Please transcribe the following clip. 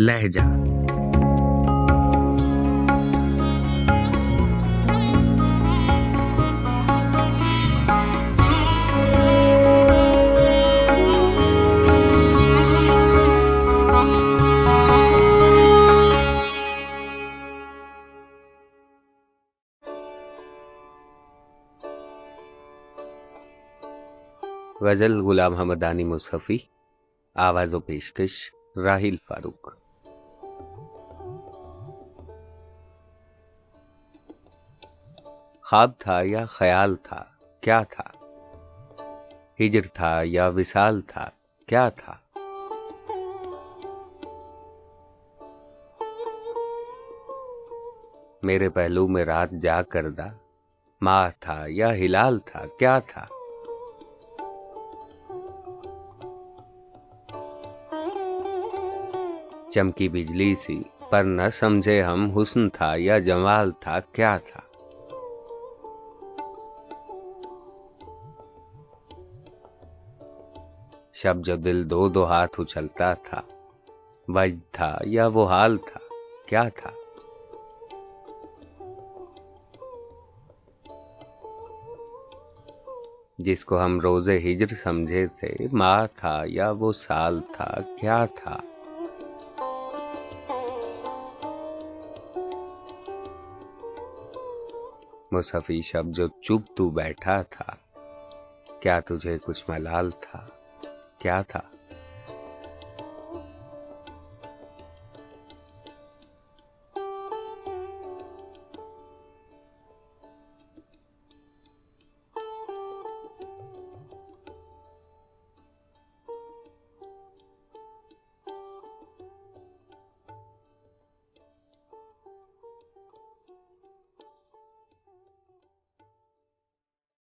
لہجہ۔ غزل غلام حمدانی مصحفی آواز و پیشکش راہیل فاروق۔ خواب تھا یا خیال تھا؟ کیا تھا؟ ہجر تھا یا وصال تھا؟ کیا تھا؟ میرے پہلو میں رات جا کر دا ماہ تھا یا ہلال تھا، کیا تھا؟ چمکی بجلی سی، پر نہ سمجھے ہم حسن تھا یا جمال تھا، کیا تھا؟ شب جو دل دو دو ہاتھ اچھلتا تھا۔ وج تھا یا وہ حال تھا؟ کیا تھا؟ جس کو ہم روزے ہجر سمجھے تھے، ماں تھا یا وہ سال تھا، کیا تھا؟ مصفی شب جو چپ تو بیٹھا تھا، کیا تجھے کچھ ملال تھا؟ کیا تھا؟